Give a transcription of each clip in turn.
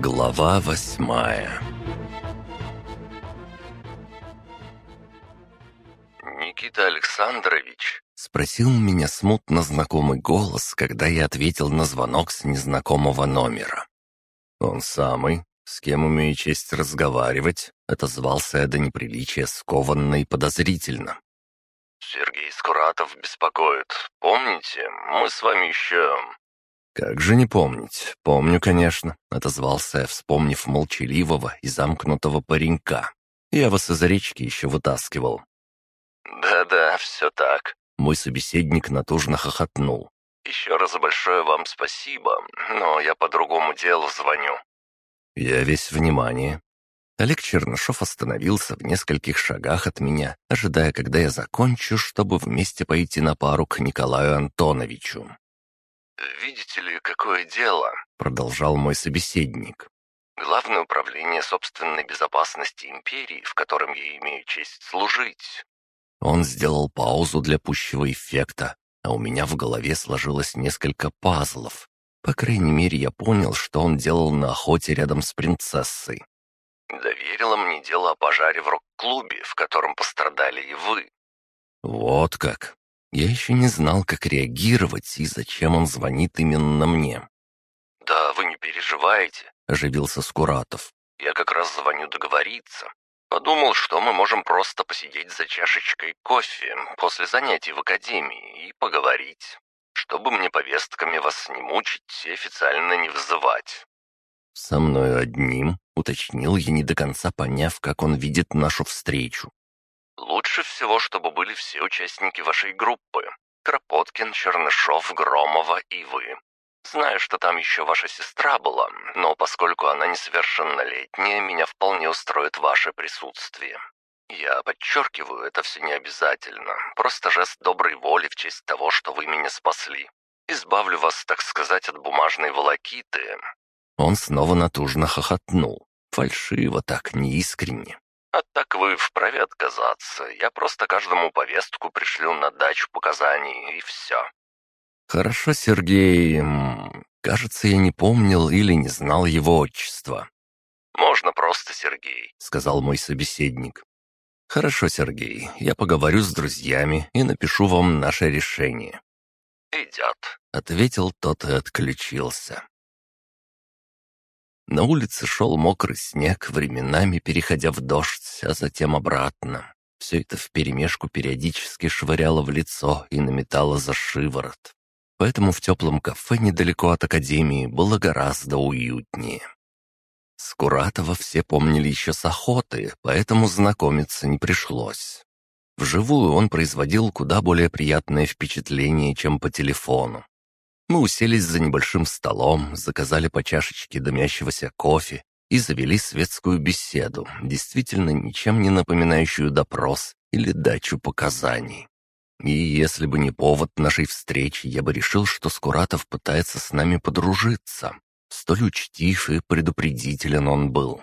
Глава восьмая «Никита Александрович?» — спросил меня смутно знакомый голос, когда я ответил на звонок с незнакомого номера. «Он самый. С кем умею честь разговаривать?» — отозвался я до неприличия скованно и подозрительно. «Сергей Скуратов беспокоит. Помните, мы с вами еще...» «Как же не помнить? Помню, конечно», — отозвался я, вспомнив молчаливого и замкнутого паренька. «Я вас из речки еще вытаскивал». «Да-да, все так», — мой собеседник натужно хохотнул. «Еще раз большое вам спасибо, но я по другому делу звоню». «Я весь внимание». Олег Чернышов остановился в нескольких шагах от меня, ожидая, когда я закончу, чтобы вместе пойти на пару к Николаю Антоновичу. «Видите ли, какое дело?» — продолжал мой собеседник. «Главное управление собственной безопасности империи, в котором я имею честь служить». Он сделал паузу для пущего эффекта, а у меня в голове сложилось несколько пазлов. По крайней мере, я понял, что он делал на охоте рядом с принцессой. «Доверила мне дело о пожаре в рок-клубе, в котором пострадали и вы». «Вот как. Я еще не знал, как реагировать и зачем он звонит именно мне. «Да вы не переживайте», — оживился Скуратов. «Я как раз звоню договориться. Подумал, что мы можем просто посидеть за чашечкой кофе после занятий в академии и поговорить, чтобы мне повестками вас не мучить и официально не вызывать». «Со мной одним», — уточнил я, не до конца поняв, как он видит нашу встречу. Лучше всего, чтобы были все участники вашей группы. Кропоткин, Чернышов, Громова и вы. Знаю, что там еще ваша сестра была, но поскольку она несовершеннолетняя, меня вполне устроит ваше присутствие. Я подчеркиваю, это все не обязательно, просто жест доброй воли в честь того, что вы меня спасли. Избавлю вас, так сказать, от бумажной волокиты». Он снова натужно хохотнул. Фальшиво так, неискренне. А так вы вправе отказаться. Я просто каждому повестку пришлю на дачу показаний, и все». «Хорошо, Сергей. Кажется, я не помнил или не знал его отчества». «Можно просто Сергей», — сказал мой собеседник. «Хорошо, Сергей, я поговорю с друзьями и напишу вам наше решение». «Идет», — ответил тот и отключился. На улице шел мокрый снег, временами переходя в дождь, а затем обратно. Все это вперемешку периодически швыряло в лицо и наметало за шиворот. Поэтому в теплом кафе недалеко от академии было гораздо уютнее. Скуратова все помнили еще с охоты, поэтому знакомиться не пришлось. Вживую он производил куда более приятное впечатление, чем по телефону. Мы уселись за небольшим столом, заказали по чашечке дымящегося кофе и завели светскую беседу, действительно ничем не напоминающую допрос или дачу показаний. И если бы не повод нашей встречи, я бы решил, что Скуратов пытается с нами подружиться. Столь учтив и предупредителен он был.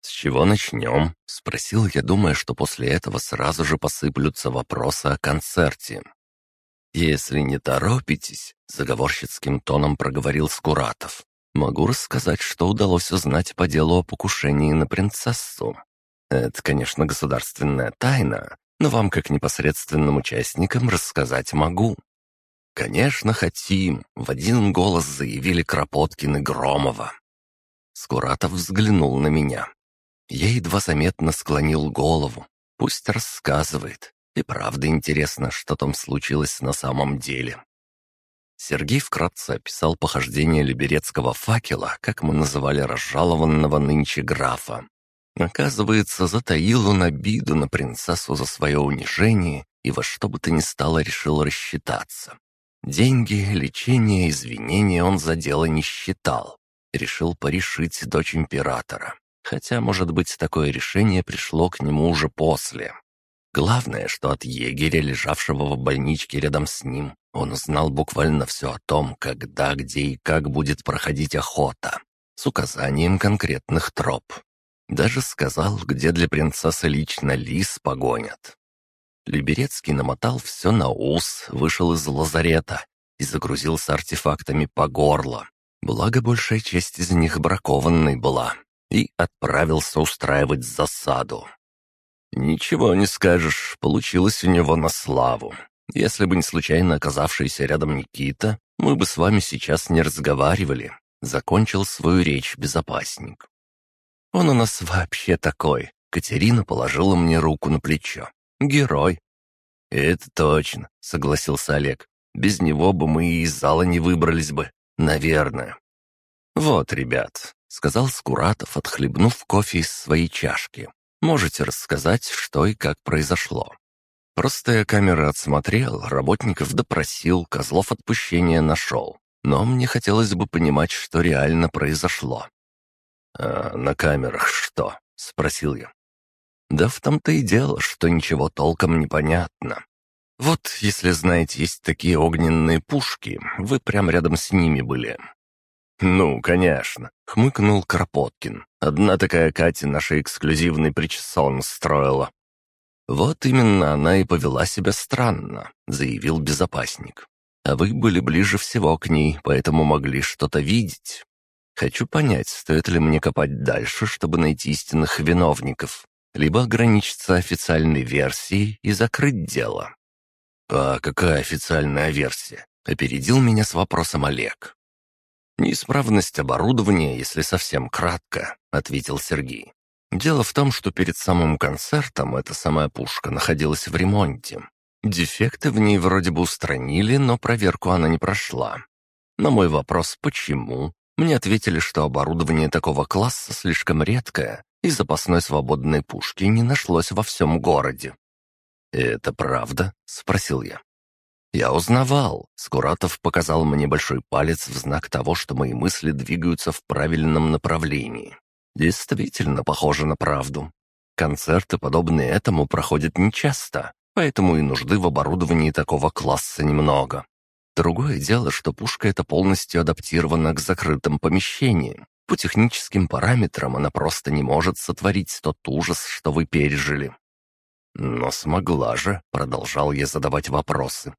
«С чего начнем?» — спросил я, думая, что после этого сразу же посыплются вопросы о концерте. «Если не торопитесь», — заговорщицким тоном проговорил Скуратов, «могу рассказать, что удалось узнать по делу о покушении на принцессу. Это, конечно, государственная тайна, но вам, как непосредственным участникам, рассказать могу». «Конечно, хотим», — в один голос заявили Кропоткин и Громова. Скуратов взглянул на меня. Я едва заметно склонил голову. Пусть рассказывает. И правда интересно, что там случилось на самом деле. Сергей вкратце описал похождение либерецкого факела, как мы называли разжалованного нынче графа. Оказывается, затаил он обиду на принцессу за свое унижение и во что бы то ни стало решил рассчитаться. Деньги, лечение, извинения он за дело не считал. Решил порешить дочь императора. Хотя, может быть, такое решение пришло к нему уже после. Главное, что от егеря, лежавшего в больничке рядом с ним, он узнал буквально все о том, когда, где и как будет проходить охота, с указанием конкретных троп. Даже сказал, где для принцессы лично лис погонят. Либерецкий намотал все на ус, вышел из лазарета и загрузился артефактами по горло. Благо, большая часть из них бракованной была. И отправился устраивать засаду. Ничего не скажешь, получилось у него на славу. Если бы не случайно оказавшийся рядом Никита, мы бы с вами сейчас не разговаривали. Закончил свою речь безопасник. Он у нас вообще такой. Катерина положила мне руку на плечо. Герой. «Это точно», — согласился Олег. «Без него бы мы и из зала не выбрались бы. Наверное». «Вот, ребят», — сказал Скуратов, отхлебнув кофе из своей чашки. «Можете рассказать, что и как произошло?» Просто я камеры отсмотрел, работников допросил, козлов отпущения нашел. Но мне хотелось бы понимать, что реально произошло. «А на камерах что?» — спросил я. Да в том-то и дело, что ничего толком не понятно. Вот, если знаете, есть такие огненные пушки, вы прям рядом с ними были. «Ну, конечно», — хмыкнул Кропоткин. «Одна такая Катя нашей эксклюзивный причесон строила». «Вот именно она и повела себя странно», — заявил безопасник. «А вы были ближе всего к ней, поэтому могли что-то видеть. Хочу понять, стоит ли мне копать дальше, чтобы найти истинных виновников либо ограничиться официальной версией и закрыть дело. «А какая официальная версия?» — опередил меня с вопросом Олег. «Неисправность оборудования, если совсем кратко», — ответил Сергей. «Дело в том, что перед самым концертом эта самая пушка находилась в ремонте. Дефекты в ней вроде бы устранили, но проверку она не прошла. На мой вопрос «почему?» мне ответили, что оборудование такого класса слишком редкое, и запасной свободной пушки не нашлось во всем городе. «Это правда?» — спросил я. «Я узнавал». Скуратов показал мне большой палец в знак того, что мои мысли двигаются в правильном направлении. Действительно похоже на правду. Концерты, подобные этому, проходят нечасто, поэтому и нужды в оборудовании такого класса немного. Другое дело, что пушка эта полностью адаптирована к закрытым помещениям, по техническим параметрам она просто не может сотворить тот ужас, что вы пережили. Но смогла же, продолжал я задавать вопросы.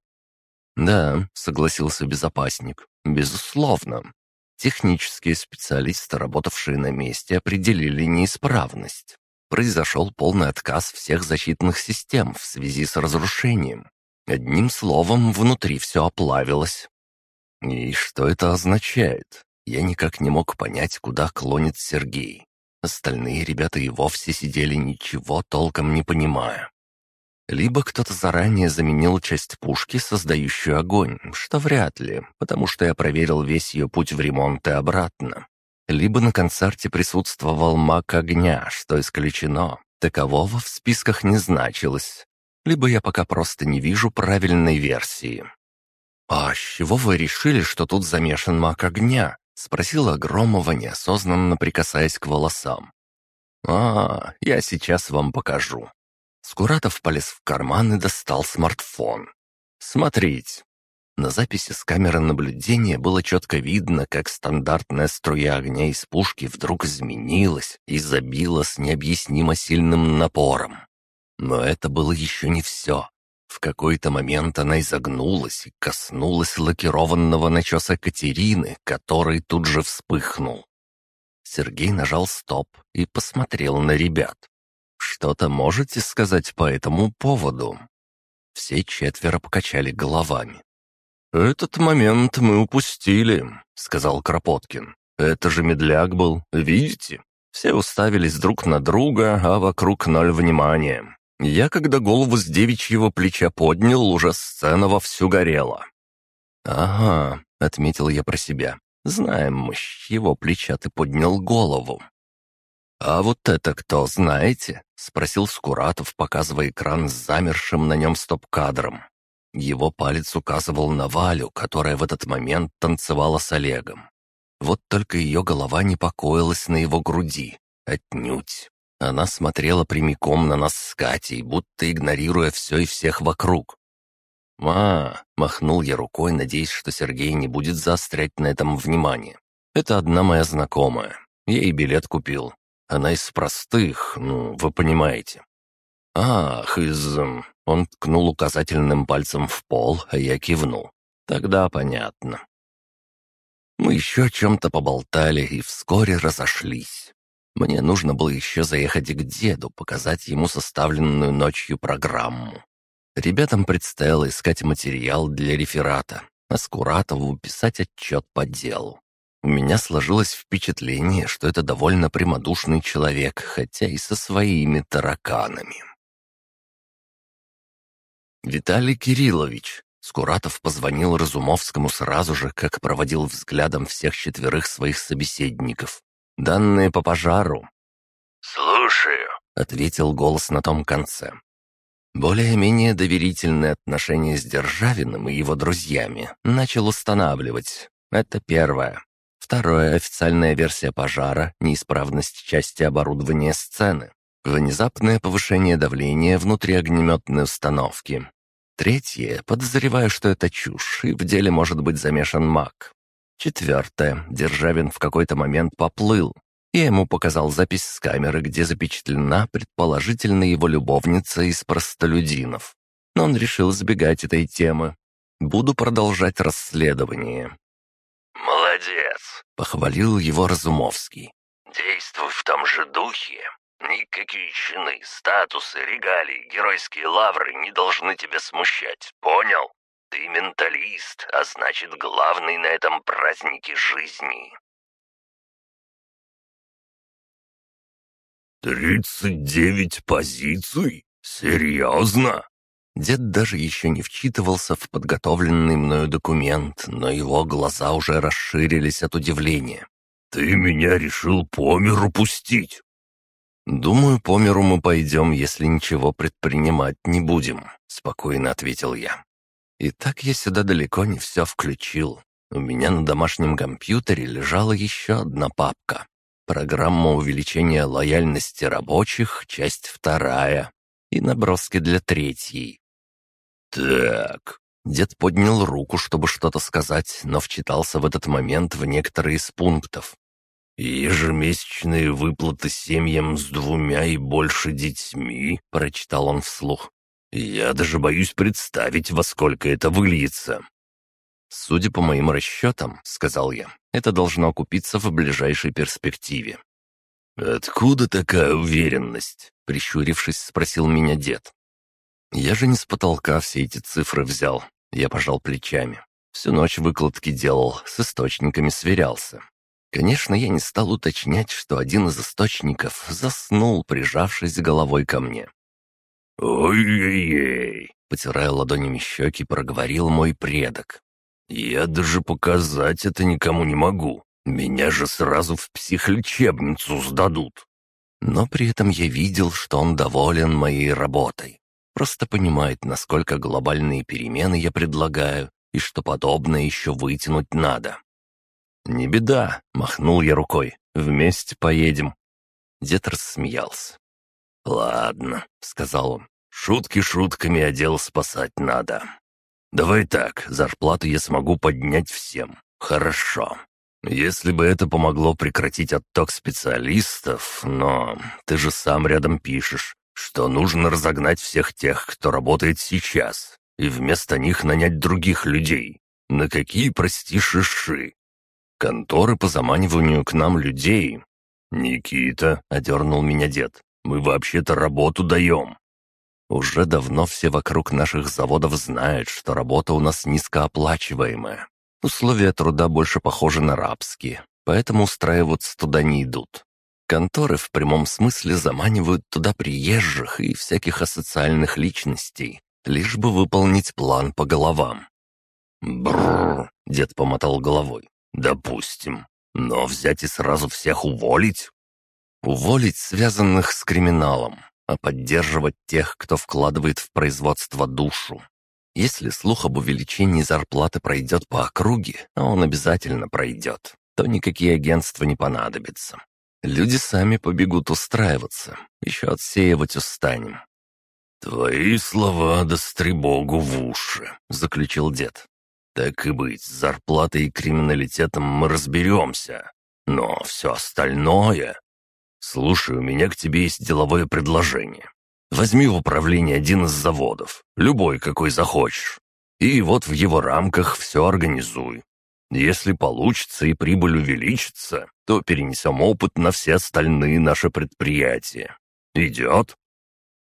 Да, согласился безопасник, безусловно. Технические специалисты, работавшие на месте, определили неисправность. Произошел полный отказ всех защитных систем в связи с разрушением. Одним словом, внутри все оплавилось. И что это означает? Я никак не мог понять, куда клонит Сергей. Остальные ребята и вовсе сидели ничего толком не понимая. Либо кто-то заранее заменил часть пушки, создающую огонь, что вряд ли, потому что я проверил весь ее путь в ремонт и обратно. Либо на концерте присутствовал маг огня, что исключено. Такового в списках не значилось. Либо я пока просто не вижу правильной версии. «А с чего вы решили, что тут замешан маг огня?» Спросила Громова, неосознанно прикасаясь к волосам. «А, я сейчас вам покажу». Скуратов полез в карман и достал смартфон. «Смотрите». На записи с камеры наблюдения было четко видно, как стандартная струя огня из пушки вдруг изменилась и забила с необъяснимо сильным напором. Но это было еще не все. В какой-то момент она изогнулась и коснулась лакированного начеса Катерины, который тут же вспыхнул. Сергей нажал стоп и посмотрел на ребят. «Что-то можете сказать по этому поводу?» Все четверо покачали головами. «Этот момент мы упустили», — сказал Кропоткин. «Это же медляк был, видите? Все уставились друг на друга, а вокруг ноль внимания. Я, когда голову с девичьего плеча поднял, уже сцена вовсю горела. «Ага», — отметил я про себя, — «знаем мы, с его плеча ты поднял голову». «А вот это кто, знаете?» — спросил Скуратов, показывая экран с замершим на нем стоп-кадром. Его палец указывал на Валю, которая в этот момент танцевала с Олегом. Вот только ее голова не покоилась на его груди. Отнюдь. Она смотрела прямиком на нас с Катей, будто игнорируя все и всех вокруг. «Ма!» — махнул я рукой, надеясь, что Сергей не будет заострять на этом внимание. «Это одна моя знакомая. Я ей билет купил. Она из простых, ну, вы понимаете». «Ах, из...» Он ткнул указательным пальцем в пол, а я кивнул. «Тогда понятно». Мы еще о чем-то поболтали и вскоре разошлись. Мне нужно было еще заехать к деду, показать ему составленную ночью программу. Ребятам предстояло искать материал для реферата, а Скуратову писать отчет по делу. У меня сложилось впечатление, что это довольно прямодушный человек, хотя и со своими тараканами. «Виталий Кириллович», Скуратов позвонил Разумовскому сразу же, как проводил взглядом всех четверых своих собеседников. «Данные по пожару». «Слушаю», — ответил голос на том конце. Более-менее доверительные отношения с Державиным и его друзьями начал устанавливать. Это первое. Второе — официальная версия пожара, неисправность части оборудования сцены. Внезапное повышение давления внутри огнеметной установки. Третье — подозреваю, что это чушь, и в деле может быть замешан маг. Четвертое — Державин в какой-то момент поплыл. Я ему показал запись с камеры, где запечатлена предположительно его любовница из простолюдинов. Но он решил избегать этой темы. Буду продолжать расследование. «Молодец!» — похвалил его Разумовский. «Действуй в том же духе. Никакие чины, статусы, регалии, геройские лавры не должны тебя смущать, понял? Ты менталист, а значит, главный на этом празднике жизни». «Тридцать девять позиций? Серьезно?» Дед даже еще не вчитывался в подготовленный мною документ, но его глаза уже расширились от удивления. «Ты меня решил по миру пустить?» «Думаю, по миру мы пойдем, если ничего предпринимать не будем», — спокойно ответил я. «И так я сюда далеко не все включил. У меня на домашнем компьютере лежала еще одна папка. Программа увеличения лояльности рабочих, часть вторая. И наброски для третьей. «Так...» Дед поднял руку, чтобы что-то сказать, но вчитался в этот момент в некоторые из пунктов. «Ежемесячные выплаты семьям с двумя и больше детьми», — прочитал он вслух. «Я даже боюсь представить, во сколько это выльется». «Судя по моим расчетам», — сказал я, — «это должно окупиться в ближайшей перспективе». «Откуда такая уверенность?» — прищурившись, спросил меня дед. Я же не с потолка все эти цифры взял. Я пожал плечами. Всю ночь выкладки делал, с источниками сверялся. Конечно, я не стал уточнять, что один из источников заснул, прижавшись головой ко мне. «Ой-ой-ой!» — потирая ладонями щеки, проговорил мой предок. «Я даже показать это никому не могу. Меня же сразу в психлечебницу сдадут». Но при этом я видел, что он доволен моей работой просто понимает, насколько глобальные перемены я предлагаю и что подобное еще вытянуть надо. «Не беда», — махнул я рукой, — «вместе поедем». Дед рассмеялся. «Ладно», — сказал он, — «шутки шутками, а дело спасать надо. Давай так, зарплату я смогу поднять всем. Хорошо. Если бы это помогло прекратить отток специалистов, но ты же сам рядом пишешь, что нужно разогнать всех тех, кто работает сейчас, и вместо них нанять других людей. На какие, прости, шиши? Конторы по заманиванию к нам людей. «Никита», — одернул меня дед, — «мы вообще-то работу даем». Уже давно все вокруг наших заводов знают, что работа у нас низкооплачиваемая. Условия труда больше похожи на рабские, поэтому устраиваться туда не идут. Конторы в прямом смысле заманивают туда приезжих и всяких асоциальных личностей, лишь бы выполнить план по головам. Бррр, дед помотал головой. Допустим. Но взять и сразу всех уволить? Уволить связанных с криминалом, а поддерживать тех, кто вкладывает в производство душу. Если слух об увеличении зарплаты пройдет по округе, а он обязательно пройдет, то никакие агентства не понадобятся. Люди сами побегут устраиваться, еще отсеивать устанем». «Твои слова да богу в уши», — заключил дед. «Так и быть, с зарплатой и криминалитетом мы разберемся. Но все остальное...» «Слушай, у меня к тебе есть деловое предложение. Возьми в управление один из заводов, любой, какой захочешь. И вот в его рамках все организуй. Если получится и прибыль увеличится, то перенесем опыт на все остальные наши предприятия. Идет?»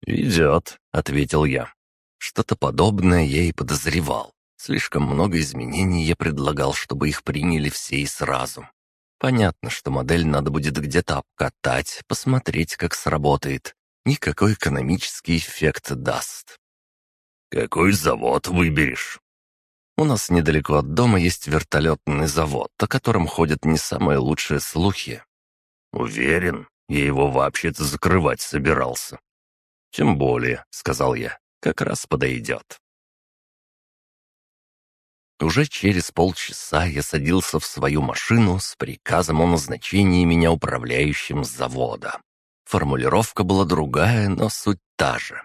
«Идет», — ответил я. Что-то подобное я и подозревал. Слишком много изменений я предлагал, чтобы их приняли все и сразу. Понятно, что модель надо будет где-то обкатать, посмотреть, как сработает, никакой экономический эффект даст. «Какой завод выберешь?» У нас недалеко от дома есть вертолетный завод, о котором ходят не самые лучшие слухи. Уверен, я его вообще-то закрывать собирался. Тем более, сказал я, как раз подойдет. Уже через полчаса я садился в свою машину с приказом о назначении меня управляющим завода. Формулировка была другая, но суть та же.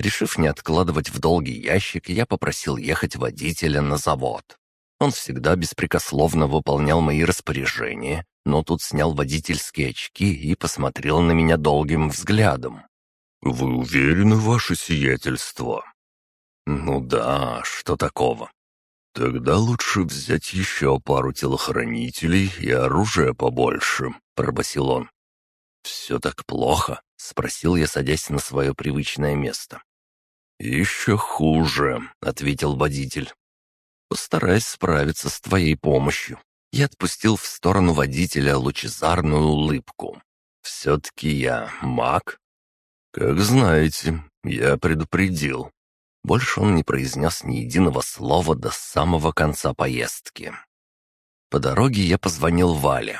Решив не откладывать в долгий ящик, я попросил ехать водителя на завод. Он всегда беспрекословно выполнял мои распоряжения, но тут снял водительские очки и посмотрел на меня долгим взглядом. «Вы уверены, ваше сиятельство?» «Ну да, что такого?» «Тогда лучше взять еще пару телохранителей и оружия побольше», — пробасил он. «Все так плохо?» — спросил я, садясь на свое привычное место. «Еще хуже», — ответил водитель. «Постараюсь справиться с твоей помощью». Я отпустил в сторону водителя лучезарную улыбку. «Все-таки я маг?» «Как знаете, я предупредил». Больше он не произнес ни единого слова до самого конца поездки. По дороге я позвонил Вале.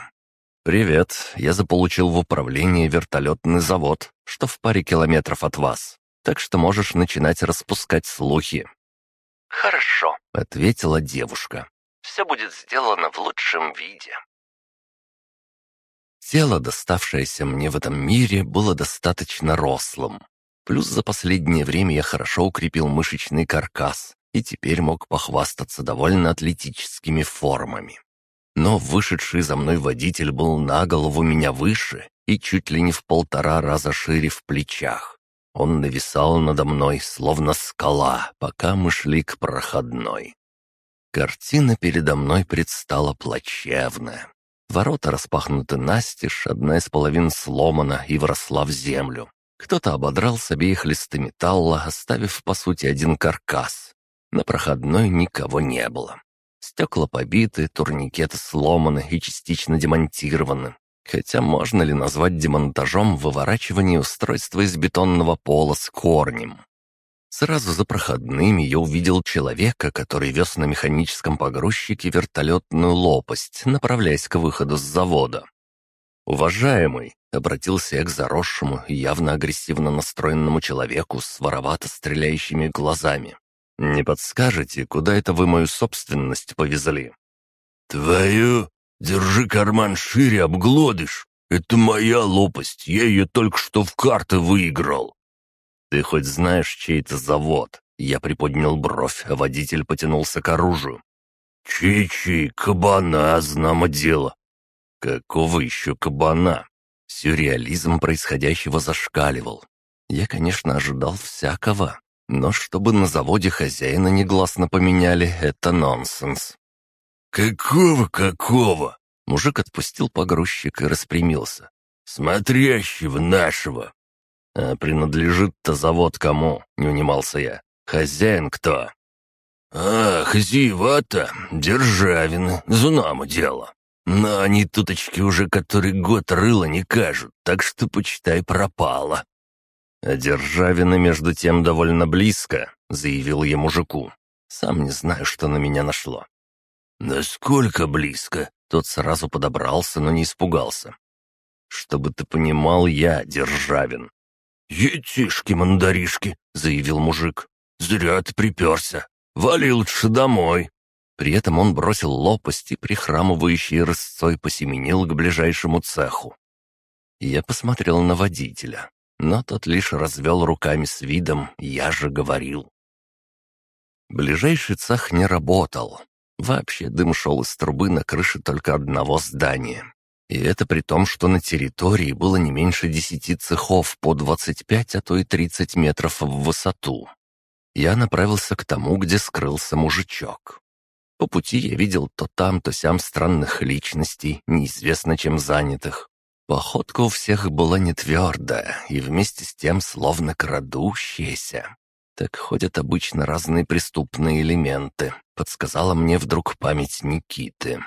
«Привет, я заполучил в управление вертолетный завод, что в паре километров от вас так что можешь начинать распускать слухи». «Хорошо», — ответила девушка. «Все будет сделано в лучшем виде». Тело, доставшееся мне в этом мире, было достаточно рослым. Плюс за последнее время я хорошо укрепил мышечный каркас и теперь мог похвастаться довольно атлетическими формами. Но вышедший за мной водитель был на голову меня выше и чуть ли не в полтора раза шире в плечах. Он нависал надо мной, словно скала, пока мы шли к проходной. Картина передо мной предстала плачевная. Ворота распахнуты настежь, одна из половин сломана и вросла в землю. Кто-то ободрал с обеих листы металла, оставив, по сути, один каркас. На проходной никого не было. Стекла побиты, турникеты сломаны и частично демонтированы. Хотя можно ли назвать демонтажом выворачивание устройства из бетонного пола с корнем? Сразу за проходными я увидел человека, который вез на механическом погрузчике вертолетную лопасть, направляясь к выходу с завода. «Уважаемый», — обратился я к заросшему явно агрессивно настроенному человеку с воровато стреляющими глазами. «Не подскажете, куда это вы мою собственность повезли?» «Твою?» «Держи карман шире, обглодишь. Это моя лопасть, я ее только что в карты выиграл». «Ты хоть знаешь, чей это завод?» Я приподнял бровь, а водитель потянулся к оружию. «Чей-чей, кабана, знамо дело». «Какого еще кабана?» Сюрреализм происходящего зашкаливал. Я, конечно, ожидал всякого, но чтобы на заводе хозяина негласно поменяли, это нонсенс. «Какого, какого?» Мужик отпустил погрузчик и распрямился. «Смотрящего нашего!» «А принадлежит-то завод кому?» — не унимался я. «Хозяин кто?» «Ах, зива-то, Державины, знамо дело. Но они туточки уже который год рыло не кажут, так что, почитай, пропало». «А Державины, между тем, довольно близко», — заявил я мужику. «Сам не знаю, что на меня нашло. «Насколько близко?» Тот сразу подобрался, но не испугался. «Чтобы ты понимал, я Державин». «Етишки-мандаришки», — заявил мужик. «Зря ты приперся. Вали лучше домой». При этом он бросил лопасть и прихрамывающей рысцой посеменил к ближайшему цеху. Я посмотрел на водителя, но тот лишь развел руками с видом «я же говорил». Ближайший цех не работал, Вообще дым шел из трубы на крыше только одного здания. И это при том, что на территории было не меньше десяти цехов по 25, а то и 30 метров в высоту. Я направился к тому, где скрылся мужичок. По пути я видел то там, то сям странных личностей, неизвестно чем занятых. Походка у всех была не твердая и вместе с тем словно крадущаяся. Так ходят обычно разные преступные элементы, подсказала мне вдруг память Никиты.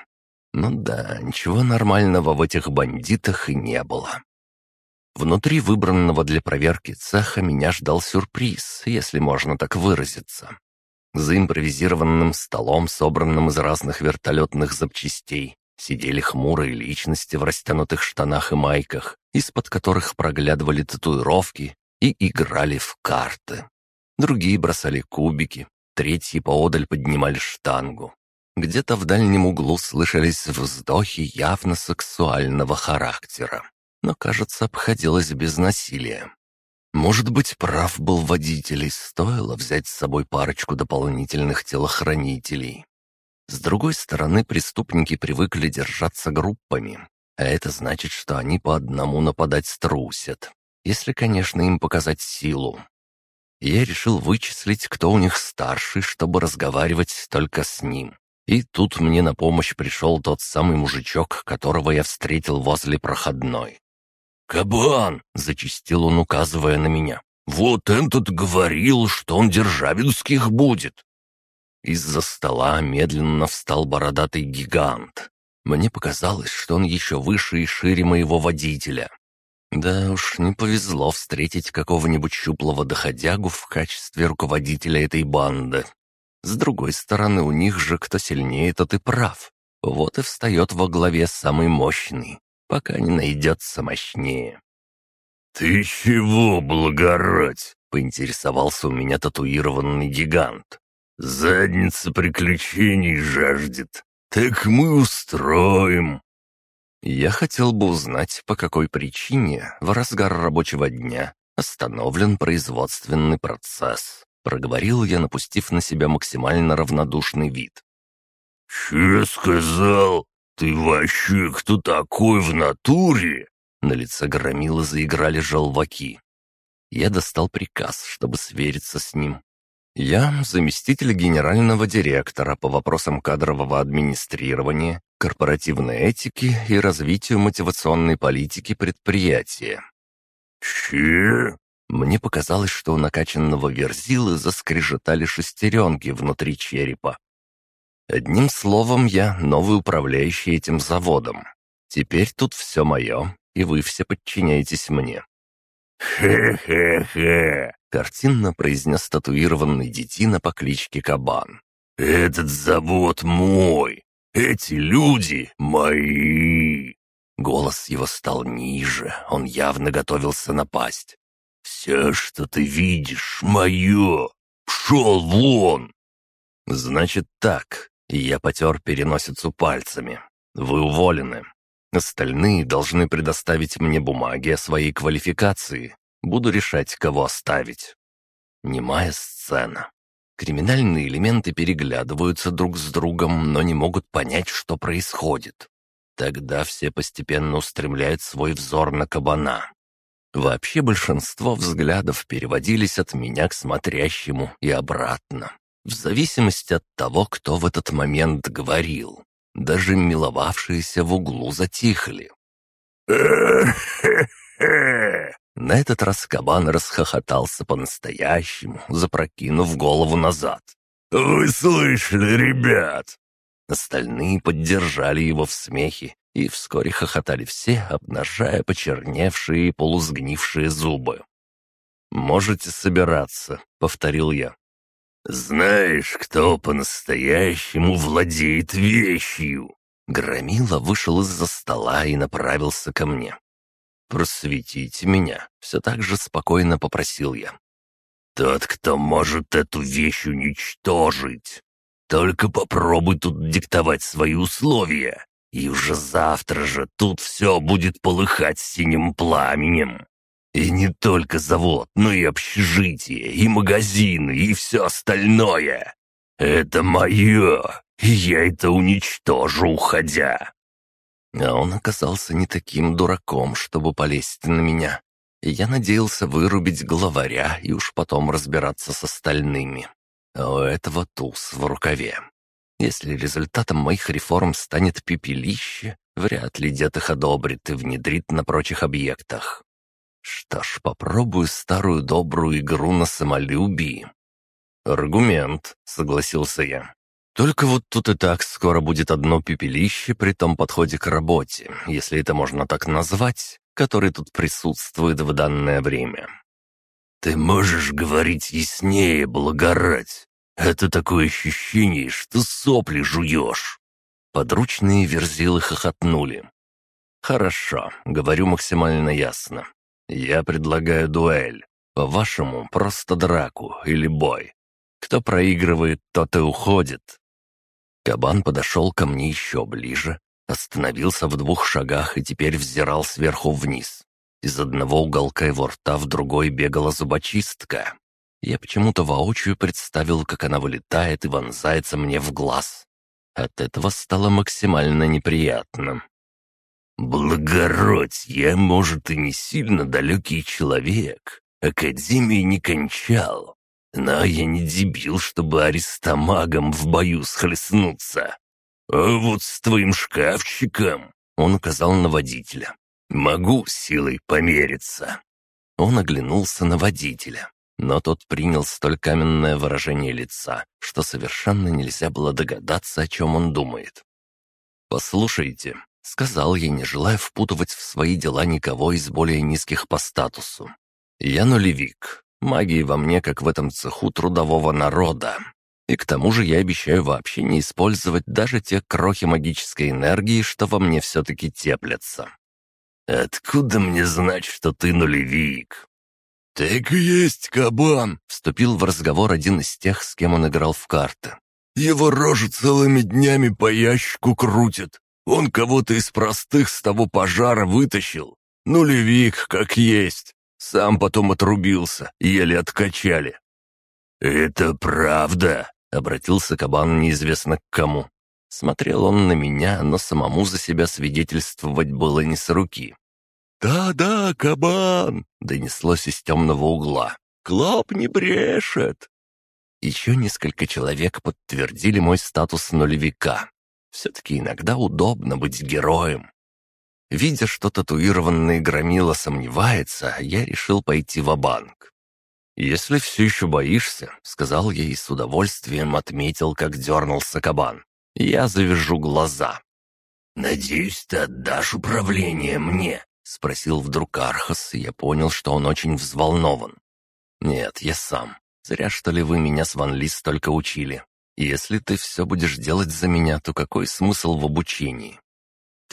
Ну да, ничего нормального в этих бандитах и не было. Внутри выбранного для проверки цеха меня ждал сюрприз, если можно так выразиться. За импровизированным столом, собранным из разных вертолетных запчастей, сидели хмурые личности в растянутых штанах и майках, из-под которых проглядывали татуировки и играли в карты. Другие бросали кубики, третьи поодаль поднимали штангу. Где-то в дальнем углу слышались вздохи явно сексуального характера, но, кажется, обходилось без насилия. Может быть, прав был водитель, и стоило взять с собой парочку дополнительных телохранителей. С другой стороны, преступники привыкли держаться группами, а это значит, что они по одному нападать струсят, если, конечно, им показать силу. Я решил вычислить, кто у них старший, чтобы разговаривать только с ним. И тут мне на помощь пришел тот самый мужичок, которого я встретил возле проходной. «Кабан!» — зачистил он, указывая на меня. «Вот этот говорил, что он державинских будет!» Из-за стола медленно встал бородатый гигант. Мне показалось, что он еще выше и шире моего водителя. Да уж, не повезло встретить какого-нибудь щуплого доходягу в качестве руководителя этой банды. С другой стороны, у них же кто сильнее, тот и прав. Вот и встает во главе самый мощный пока не найдется мощнее. «Ты чего, благородь?» — поинтересовался у меня татуированный гигант. «Задница приключений жаждет. Так мы устроим». Я хотел бы узнать, по какой причине в разгар рабочего дня остановлен производственный процесс. Проговорил я, напустив на себя максимально равнодушный вид. «Че сказал?» «Ты вообще кто такой в натуре?» На лице громила заиграли желваки. Я достал приказ, чтобы свериться с ним. Я заместитель генерального директора по вопросам кадрового администрирования, корпоративной этики и развитию мотивационной политики предприятия. «Че?» Мне показалось, что у накачанного верзилы заскрежетали шестеренки внутри черепа. Одним словом, я новый управляющий этим заводом. Теперь тут все мое, и вы все подчиняетесь мне». «Хе-хе-хе!» — картинно произнес татуированный детина по кличке Кабан. «Этот завод мой! Эти люди мои!» Голос его стал ниже, он явно готовился напасть. «Все, что ты видишь, мое! Пшел вон!» «Значит так, я потер переносицу пальцами. «Вы уволены. Остальные должны предоставить мне бумаги о своей квалификации. Буду решать, кого оставить». Немая сцена. Криминальные элементы переглядываются друг с другом, но не могут понять, что происходит. Тогда все постепенно устремляют свой взор на кабана. Вообще большинство взглядов переводились от меня к смотрящему и обратно в зависимости от того, кто в этот момент говорил. Даже миловавшиеся в углу затихли. На этот раз кабан расхохотался по-настоящему, запрокинув голову назад. «Вы слышали, ребят?» Остальные поддержали его в смехе, и вскоре хохотали все, обнажая почерневшие и полусгнившие зубы. «Можете собираться», — повторил я. «Знаешь, кто по-настоящему владеет вещью?» Громила вышел из-за стола и направился ко мне. «Просветите меня», — все так же спокойно попросил я. «Тот, кто может эту вещь уничтожить. Только попробуй тут диктовать свои условия, и уже завтра же тут все будет полыхать синим пламенем. И не только завод, но и общежитие, и магазины, и все остальное. Это мое, и я это уничтожу, уходя». А он оказался не таким дураком, чтобы полезть на меня. И я надеялся вырубить главаря и уж потом разбираться с остальными. А у этого туз в рукаве. Если результатом моих реформ станет пепелище, вряд ли дед их одобрит и внедрит на прочих объектах. Что ж, попробую старую добрую игру на самолюбии. «Аргумент», — согласился я. «Только вот тут и так скоро будет одно пепелище при том подходе к работе, если это можно так назвать, который тут присутствует в данное время». «Ты можешь говорить яснее, благорать. Это такое ощущение, что сопли жуешь». Подручные верзилы хохотнули. «Хорошо, говорю максимально ясно. Я предлагаю дуэль. По-вашему, просто драку или бой. Кто проигрывает, тот и уходит». Кабан подошел ко мне еще ближе, остановился в двух шагах и теперь взирал сверху вниз. Из одного уголка его рта в другой бегала зубочистка. Я почему-то воочию представил, как она вылетает и вонзается мне в глаз. От этого стало максимально неприятно. «Благородь, я, может, и не сильно далекий человек. Академии не кончал. Но я не дебил, чтобы аристомагом в бою схлестнуться. А вот с твоим шкафчиком...» Он указал на водителя. «Могу силой помериться». Он оглянулся на водителя но тот принял столь каменное выражение лица, что совершенно нельзя было догадаться, о чем он думает. «Послушайте», — сказал я, не желая впутывать в свои дела никого из более низких по статусу. «Я нулевик. Магии во мне, как в этом цеху трудового народа. И к тому же я обещаю вообще не использовать даже те крохи магической энергии, что во мне все-таки теплятся». «Откуда мне знать, что ты нулевик?» «Так и есть кабан», — вступил в разговор один из тех, с кем он играл в карты. «Его рожу целыми днями по ящику крутит. Он кого-то из простых с того пожара вытащил. Нулевик, как есть. Сам потом отрубился, еле откачали». «Это правда», — обратился кабан неизвестно к кому. Смотрел он на меня, но самому за себя свидетельствовать было не с руки. «Да-да, кабан!» — донеслось из темного угла. «Клоп не брешет!» Еще несколько человек подтвердили мой статус нулевика. Все-таки иногда удобно быть героем. Видя, что татуированный громила сомневается, я решил пойти в банк «Если все еще боишься», — сказал я и с удовольствием отметил, как дернулся кабан. «Я завяжу глаза». «Надеюсь, ты отдашь управление мне», — спросил вдруг Архас, и я понял, что он очень взволнован. «Нет, я сам. Зря, что ли, вы меня с Ван Ли столько учили. Если ты все будешь делать за меня, то какой смысл в обучении?»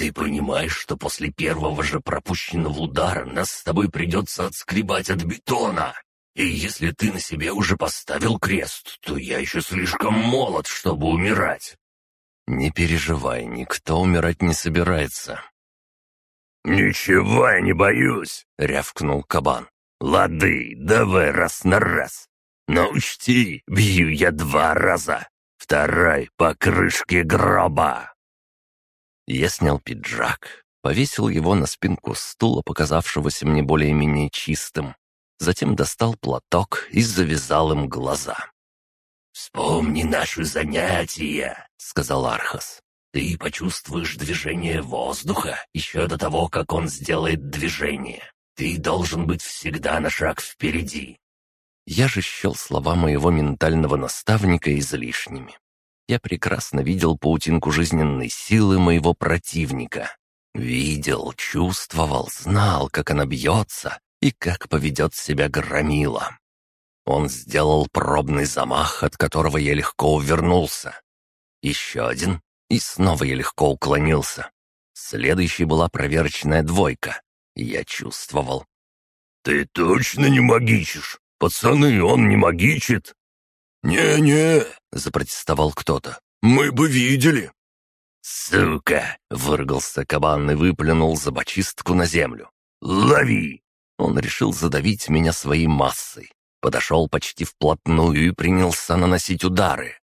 «Ты понимаешь, что после первого же пропущенного удара нас с тобой придется отскребать от бетона? И если ты на себе уже поставил крест, то я еще слишком молод, чтобы умирать». «Не переживай, никто умирать не собирается. «Ничего я не боюсь!» — рявкнул кабан. «Лады, давай раз на раз. Но учти, бью я два раза. Второй по крышке гроба». Я снял пиджак, повесил его на спинку стула, показавшегося мне более-менее чистым. Затем достал платок и завязал им глаза. «Вспомни наши занятия», — сказал Архас. Ты почувствуешь движение воздуха еще до того, как он сделает движение. Ты должен быть всегда на шаг впереди». Я же счел слова моего ментального наставника излишними. Я прекрасно видел паутинку жизненной силы моего противника. Видел, чувствовал, знал, как она бьется и как поведет себя громила. Он сделал пробный замах, от которого я легко увернулся. Еще один, и снова я легко уклонился. Следующей была проверочная двойка. Я чувствовал. «Ты точно не магичишь? Пацаны, он не магичит?» «Не-не», — запротестовал кто-то. «Мы бы видели». «Сука!» — выргался кабан и выплюнул зубочистку на землю. «Лови!» Он решил задавить меня своей массой. Подошел почти вплотную и принялся наносить удары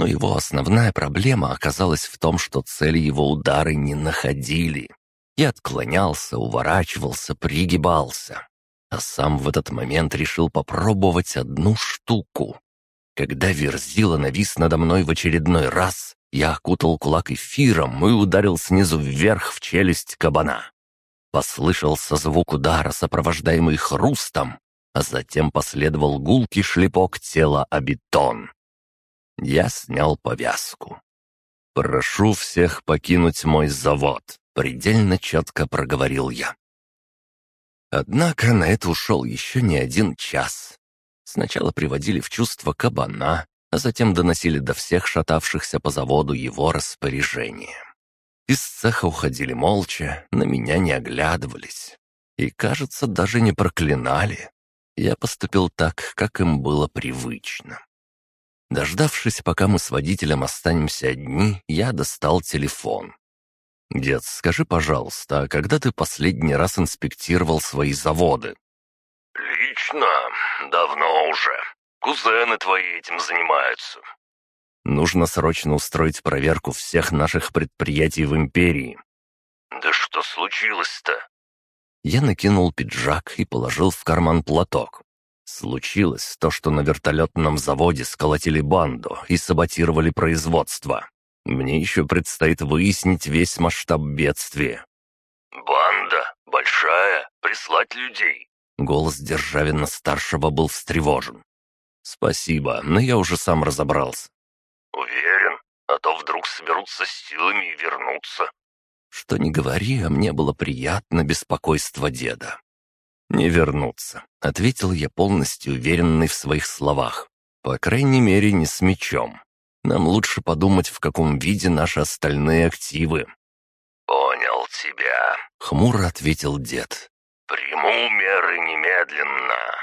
но его основная проблема оказалась в том, что цели его удары не находили. Я отклонялся, уворачивался, пригибался. А сам в этот момент решил попробовать одну штуку. Когда Верзила навис надо мной в очередной раз, Я окутал кулак эфиром и ударил снизу вверх в челюсть кабана. Послышался звук удара, сопровождаемый хрустом, а затем последовал гулкий шлепок тела о бетон. Я снял повязку. «Прошу всех покинуть мой завод», — предельно четко проговорил я. Однако на это ушел еще не один час. Сначала приводили в чувство кабана, а затем доносили до всех шатавшихся по заводу его распоряжения. Из цеха уходили молча, на меня не оглядывались. И, кажется, даже не проклинали. Я поступил так, как им было привычно. Дождавшись, пока мы с водителем останемся одни, я достал телефон. «Дед, скажи, пожалуйста, а когда ты последний раз инспектировал свои заводы?» «Лично? Давно уже. Кузены твои этим занимаются. Нужно срочно устроить проверку всех наших предприятий в империи. Да что случилось-то? Я накинул пиджак и положил в карман платок. Случилось то, что на вертолетном заводе сколотили банду и саботировали производство. Мне еще предстоит выяснить весь масштаб бедствия. «Банда? Большая? Прислать людей?» Голос Державина-старшего был встревожен. «Спасибо, но я уже сам разобрался». «Уверен, а то вдруг соберутся с силами и вернутся». Что ни говори, а мне было приятно беспокойство деда. «Не вернуться», — ответил я полностью уверенный в своих словах. «По крайней мере, не с мечом. Нам лучше подумать, в каком виде наши остальные активы». «Понял тебя», — хмуро ответил дед. «Приму меры немедленно».